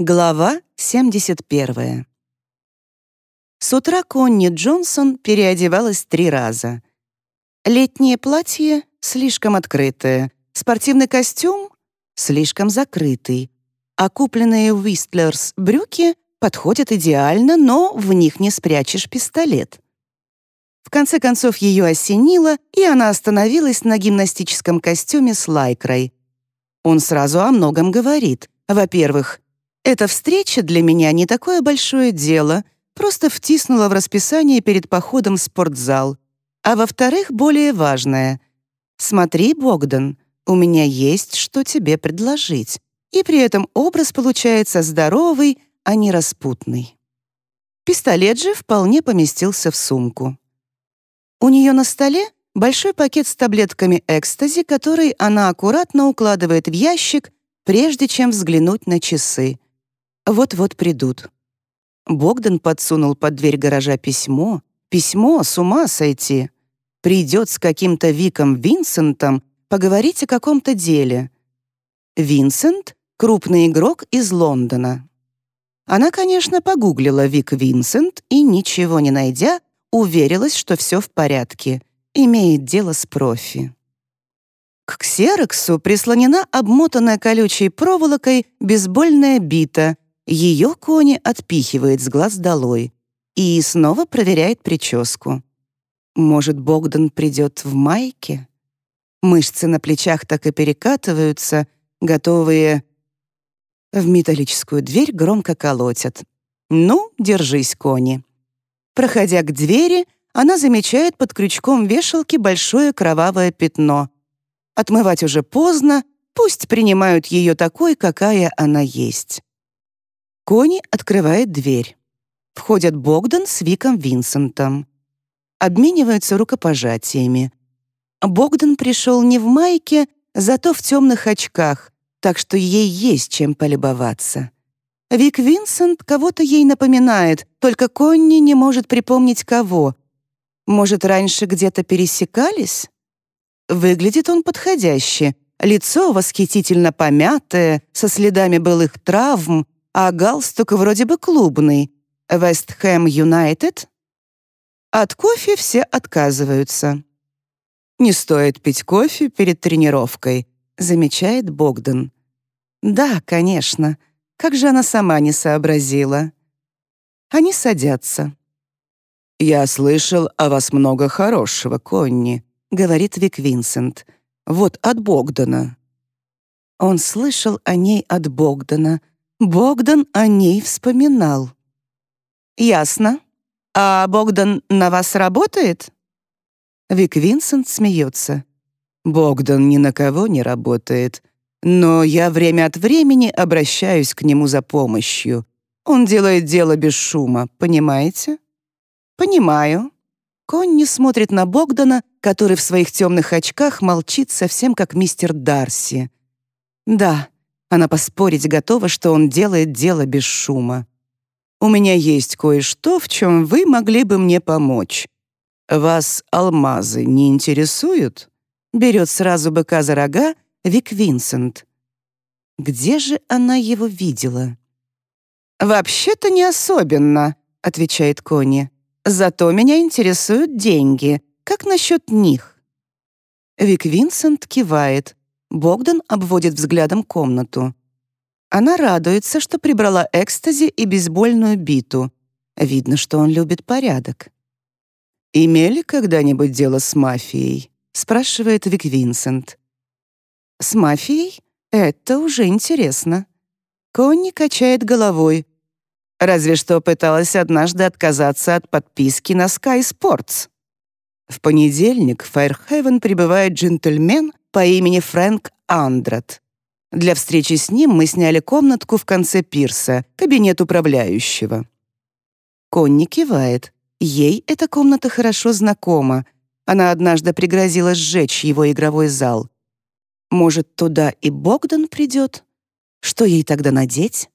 Глава 71. С утра Конни Джонсон переодевалась три раза. Летнее платье — слишком открытое, спортивный костюм — слишком закрытый, а купленные Уистлерс брюки подходят идеально, но в них не спрячешь пистолет. В конце концов ее осенило, и она остановилась на гимнастическом костюме с лайкрой. Он сразу о многом говорит. Во-первых, эта встреча для меня не такое большое дело, просто втиснула в расписание перед походом в спортзал. А во-вторых, более важное. Смотри, Богдан, у меня есть что тебе предложить. И при этом образ получается здоровый, а не распутный. Пистолет же вполне поместился в сумку. У нее на столе большой пакет с таблетками экстази, который она аккуратно укладывает в ящик, прежде чем взглянуть на часы. Вот-вот придут. Богдан подсунул под дверь гаража письмо. Письмо, с ума сойти. Придет с каким-то Виком Винсентом поговорить о каком-то деле. Винсент — крупный игрок из Лондона. Она, конечно, погуглила Вик Винсент и, ничего не найдя, уверилась, что все в порядке, имеет дело с профи. К ксероксу прислонена обмотанная колючей проволокой бейсбольная бита — ее Кони отпихивает с глаз долой и снова проверяет прическу. Может, Богдан придет в майке? Мышцы на плечах так и перекатываются, готовые... В металлическую дверь громко колотят. «Ну, держись, Кони». Проходя к двери, она замечает под крючком вешалки большое кровавое пятно. Отмывать уже поздно, пусть принимают ее такой, какая она есть. Кони открывает дверь. Входят Богдан с Виком Винсентом. Обмениваются рукопожатиями. Богдан пришел не в майке, зато в темных очках, так что ей есть чем полюбоваться. Вик Винсент кого-то ей напоминает, только Конни не может припомнить кого. Может, раньше где-то пересекались? Выглядит он подходяще. Лицо восхитительно помятое, со следами былых травм, а галстук вроде бы клубный. Вест Хэм Юнайтед? От кофе все отказываются. «Не стоит пить кофе перед тренировкой», замечает Богдан. «Да, конечно. Как же она сама не сообразила?» Они садятся. «Я слышал о вас много хорошего, Конни», — говорит Вик Винсент. «Вот от Богдана». Он слышал о ней от Богдана, Богдан о ней вспоминал. «Ясно. А Богдан на вас работает?» Вик Винсент смеется. «Богдан ни на кого не работает, но я время от времени обращаюсь к нему за помощью. Он делает дело без шума, понимаете?» «Понимаю». Конни смотрит на Богдана, который в своих темных очках молчит совсем как мистер Дарси. «Да, она поспорить готова, что он делает дело без шума. «У меня есть кое-что, в чем вы могли бы мне помочь. Вас алмазы не интересуют?» Берет сразу быка за рога Вик Винсент. Где же она его видела? «Вообще-то не особенно», — отвечает Кони. «Зато меня интересуют деньги. Как насчет них?» Вик Винсент кивает. Богдан обводит взглядом комнату. Она радуется, что прибрала экстази и бейсбольную биту. Видно, что он любит порядок. «Имели когда-нибудь дело с мафией?» — спрашивает Вик Винсент. «С мафией? Это уже интересно». Конни качает головой. Разве что пыталась однажды отказаться от подписки на Sky Sports. В понедельник в Файрхевен прибывает джентльмен, по имени Фрэнк Андрат. Для встречи с ним мы сняли комнатку в конце пирса, кабинет управляющего. Конни кивает. Ей эта комната хорошо знакома. Она однажды пригрозила сжечь его игровой зал. Может, туда и Богдан придет? Что ей тогда надеть?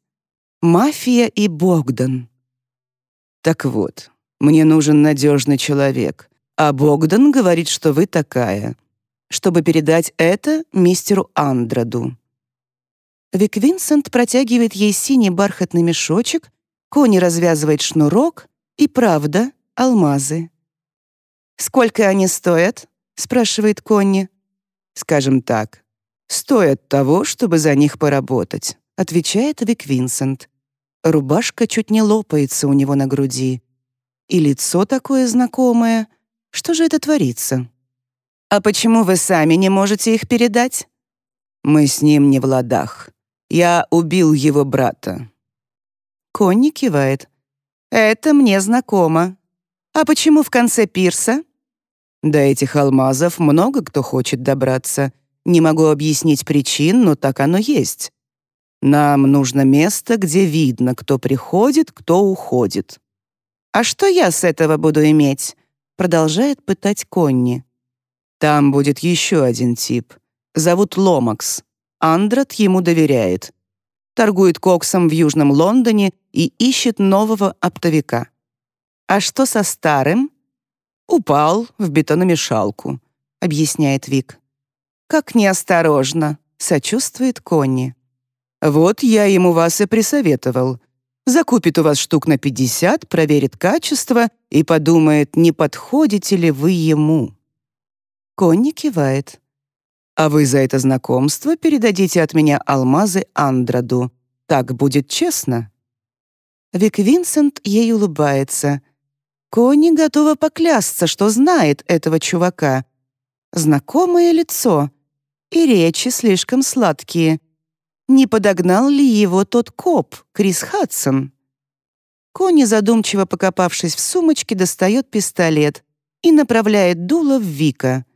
Мафия и Богдан. Так вот, мне нужен надежный человек, а Богдан говорит, что вы такая чтобы передать это мистеру Андраду. Вик Винсент протягивает ей синий бархатный мешочек, Кони развязывает шнурок, и правда, алмазы. «Сколько они стоят?» — спрашивает Конни. «Скажем так, стоят того, чтобы за них поработать», — отвечает Вик Винсент. Рубашка чуть не лопается у него на груди. И лицо такое знакомое. Что же это творится? «А почему вы сами не можете их передать?» «Мы с ним не в ладах. Я убил его брата». Конни кивает. «Это мне знакомо. А почему в конце пирса?» До этих алмазов много кто хочет добраться. Не могу объяснить причин, но так оно есть. Нам нужно место, где видно, кто приходит, кто уходит. «А что я с этого буду иметь?» Продолжает пытать Конни. «Там будет еще один тип. Зовут Ломакс. Андрат ему доверяет. Торгует коксом в Южном Лондоне и ищет нового оптовика. А что со старым?» «Упал в бетономешалку», — объясняет Вик. «Как неосторожно», — сочувствует Конни. «Вот я ему вас и присоветовал. Закупит у вас штук на 50, проверит качество и подумает, не подходите ли вы ему». Конни кивает. «А вы за это знакомство передадите от меня алмазы Андраду. Так будет честно». Вик Винсент ей улыбается — Кони готова поклясться, что знает этого чувака. Знакомое лицо. И речи слишком сладкие. Не подогнал ли его тот коп, Крис Хадсон? Кони, задумчиво покопавшись в сумочке, достает пистолет и направляет дуло в Вика,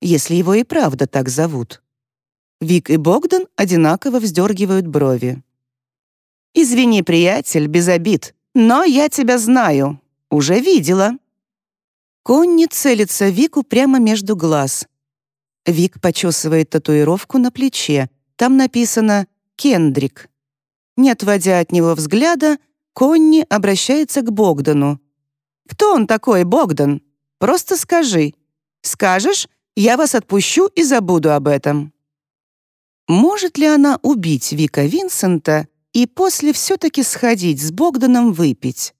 если его и правда так зовут. Вик и Богдан одинаково вздергивают брови. «Извини, приятель, без обид, но я тебя знаю», «Уже видела». Конни целится Вику прямо между глаз. Вик почесывает татуировку на плече. Там написано «Кендрик». Не отводя от него взгляда, Конни обращается к Богдану. «Кто он такой, Богдан? Просто скажи. Скажешь, я вас отпущу и забуду об этом». Может ли она убить Вика Винсента и после все-таки сходить с Богданом выпить?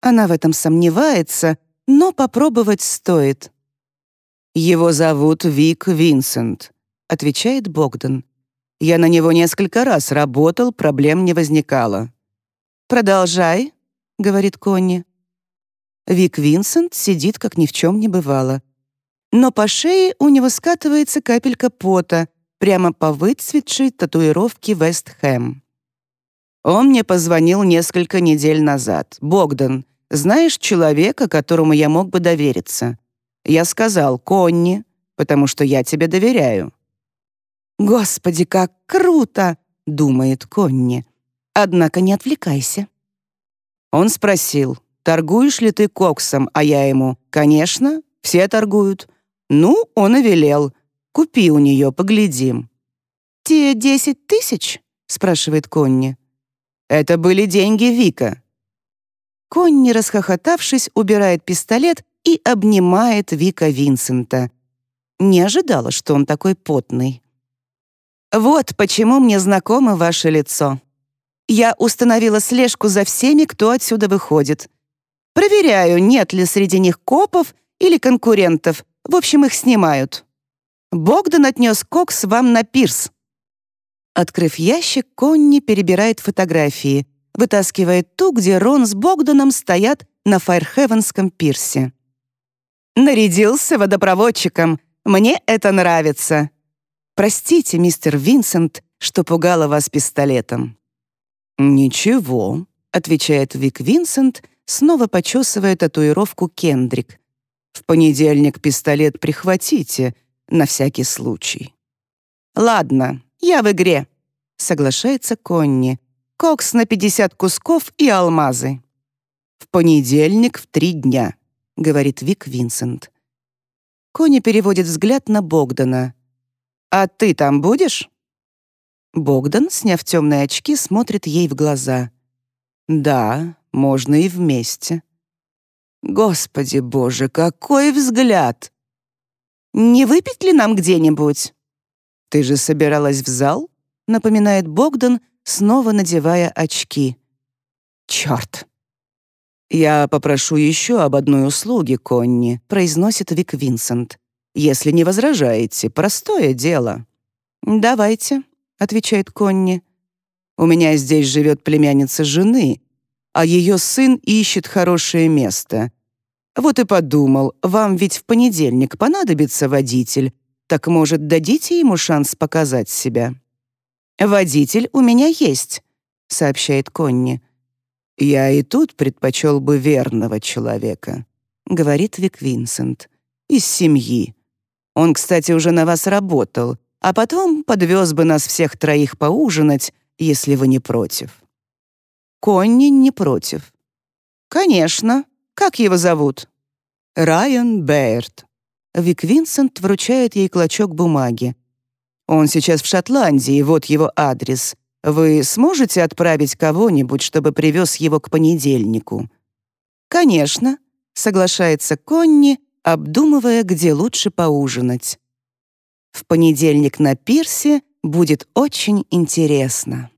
Она в этом сомневается, но попробовать стоит. «Его зовут Вик Винсент», — отвечает Богдан. «Я на него несколько раз работал, проблем не возникало». «Продолжай», — говорит Конни. Вик Винсент сидит, как ни в чем не бывало. Но по шее у него скатывается капелька пота, прямо по выцветшей татуировке Вест Хэм. Он мне позвонил несколько недель назад. Богдан, знаешь человека, которому я мог бы довериться?» Я сказал «Конни», потому что я тебе доверяю. «Господи, как круто!» — думает Конни. «Однако не отвлекайся». Он спросил, «Торгуешь ли ты коксом?» А я ему, «Конечно, все торгуют». Ну, он и велел. «Купи у нее, поглядим». «Те десять тысяч?» — спрашивает Конни. «Это были деньги Вика. Конни, расхохотавшись, убирает пистолет и обнимает Вика Винсента. Не ожидала, что он такой потный. «Вот почему мне знакомо ваше лицо. Я установила слежку за всеми, кто отсюда выходит. Проверяю, нет ли среди них копов или конкурентов. В общем, их снимают. Богдан отнес кокс вам на пирс». Открыв ящик, Конни перебирает фотографии вытаскивает ту, где Рон с Богданом стоят на Файрхевенском пирсе. «Нарядился водопроводчиком. Мне это нравится. Простите, мистер Винсент, что пугала вас пистолетом». «Ничего», — отвечает Вик Винсент, снова почесывая татуировку Кендрик. «В понедельник пистолет прихватите, на всякий случай». «Ладно, я в игре», — соглашается Конни, кокс на 50 кусков и алмазы. «В понедельник в три дня», — говорит Вик Винсент. Кони переводит взгляд на Богдана. «А ты там будешь?» Богдан, сняв темные очки, смотрит ей в глаза. «Да, можно и вместе». «Господи боже, какой взгляд!» «Не выпить ли нам где-нибудь?» «Ты же собиралась в зал?» напоминает Богдан, снова надевая очки. Черт! «Я попрошу еще об одной услуге, Конни», — произносит Вик Винсент. «Если не возражаете, простое дело». «Давайте», — отвечает Конни. «У меня здесь живет племянница жены, а ее сын ищет хорошее место. Вот и подумал, вам ведь в понедельник понадобится водитель, так, может, дадите ему шанс показать себя?» «Водитель у меня есть», — сообщает Конни. «Я и тут предпочел бы верного человека», — говорит Вик Винсент. «Из семьи. Он, кстати, уже на вас работал, а потом подвез бы нас всех троих поужинать, если вы не против». Конни не против. «Конечно. Как его зовут?» «Райан Бэйрд». Вик Винсент вручает ей клочок бумаги. «Он сейчас в Шотландии, вот его адрес. Вы сможете отправить кого-нибудь, чтобы привез его к понедельнику?» «Конечно», — соглашается Конни, обдумывая, где лучше поужинать. «В понедельник на пирсе будет очень интересно».